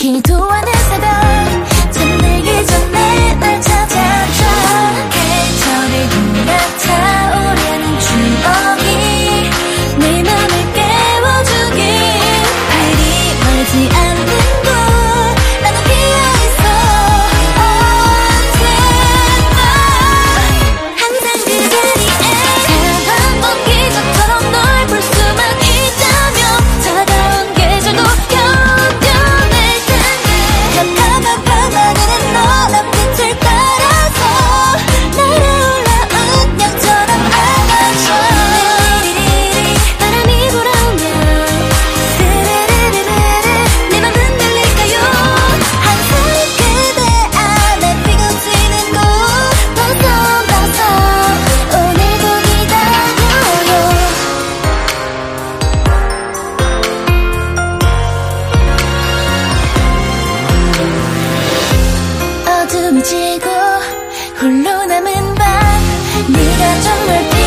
Keep to it. 정말